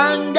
lang